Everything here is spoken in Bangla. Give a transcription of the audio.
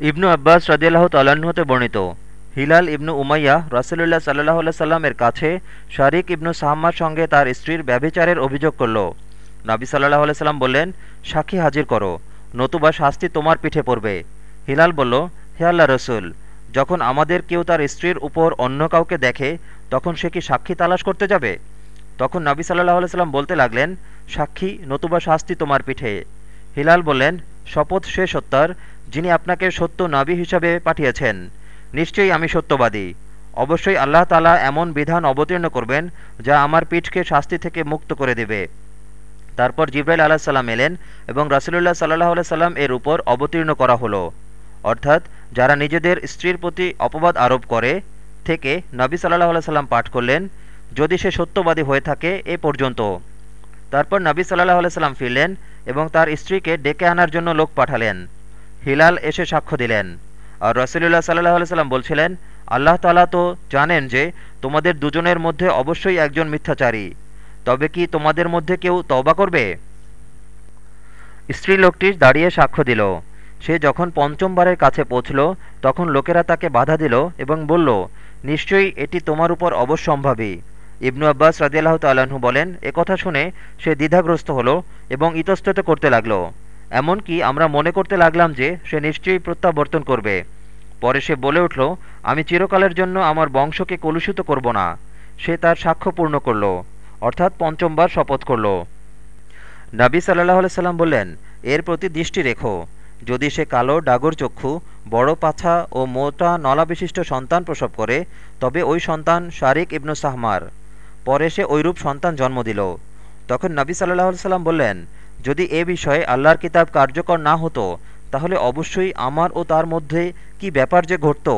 ইবনু আব্বাস রাজিয়াল্লাহ তাল্লাহ্ন হতে বর্ণিত, হিলাল ইবনু উমাইয়া রাসুলুল্লাহ সাল্লাহ সাল্লামের কাছে শারিক ইবনু সাহম্মার সঙ্গে তার স্ত্রীর ব্যভিচারের অভিযোগ করল। নাবি সাল্লাহ সাল্লাম বললেন, সাক্ষী হাজির করো, নতুবা শাস্তি তোমার পিঠে পড়বে। হিলাল বলল, হে আল্লাহ রসুল, যখন আমাদের কেউ তার স্ত্রীর উপর অন্য কাউকে দেখে, তখন সে কি সাক্ষী তালাশ করতে যাবে? তখন নাবি সাল্লাহ সাল্লাম বলতে লাগলেন, সাক্ষী নতুবা শাস্তি তোমার পিঠে। হিলাল বললেন শপথ সে সত্যার যিনি আপনাকে সত্য নাবি হিসাবে পাঠিয়েছেন। নিশ্চয়ই আমি সত্যবাদী। অবশ্যই আল্লাহ তালা এমন বিধান অবতীর্ণ করবেন, যা আমার পিঠকে শাস্তি থেকে মুক্ত করে দেবে। তারপর জিব্রাইল আলাহ সাল্লাম এলেন এবং রাসুলুল্লাহ সাল্লাহ সাল্লাম এর উপর অবতীর্ণ করা হলো। অর্থাৎ যারা নিজেদের স্ত্রীর প্রতি অপবাদ আরোপ করে, থেকে নবী সাল্লাহ সাল্লাম পাঠ করলেন, যদি সে সত্যবাদী হয়ে থাকে, এ পর্যন্ত। তারপর নবী সাল্লাহ সাল্লাম ফিরলেন এবং তার স্ত্রীকে ডেকে আনার জন্য লোক পাঠালেন। হিলাল এসে সাক্ষ্য দিলেন। আর রসুলুল্লাহ সাল্লাহ সাল্লাম বলছিলেন, আল্লাহ তালা তো জানেন যে তোমাদের দুজনের মধ্যে অবশ্যই একজন মিথ্যাচারী। তবে কি তোমাদের মধ্যে কেউ তওবা করবে? স্ত্রী লোকটি দাঁড়িয়ে সাক্ষ্য দিল। সে যখন পঞ্চমবারের কাছে পৌঁছল, তখন লোকেরা তাকে বাধা দিল এবং বলল, নিশ্চয়ই এটি তোমার উপর অবশ্যম্ভাবী। ইবনু আব্বাস রাজিয়াল্লাহ তাল্লাহ্ন বলেন কথা শুনে সে দ্বিধাগ্রস্ত হলো এবং ইতস্তত করতে লাগল। এমনকি আমরা মনে করতে লাগলাম যে সে নিশ্চয়ই প্রত্যাবর্তন করবে। পরে সে বলে উঠল, আমি চিরকালের জন্য আমার বংশকে কলুষিত করব না। সে তার সাক্ষ্য পূর্ণ করল, অর্থাৎ পঞ্চমবার শপথ করল। নাবি সাল্লাহ সাল্লাম বললেন, এর প্রতি দৃষ্টি রেখো। যদি সে কালো ডাগর চক্ষু, বড় পাছা ও মোটা নলাবিশিষ্ট সন্তান প্রসব করে, তবে ওই সন্তান শারিক ইবনু সাহমার। পরে সে ঐরূপ সন্তান জন্ম দিল। তখন নবী সাল্লাহ সাল্লাম বললেন, যদি এ বিষয়ে আল্লাহর কিতাব কার্যকর না হতো, তাহলে অবশ্যই আমার ও তার মধ্যে কি ব্যাপার যে ঘটত?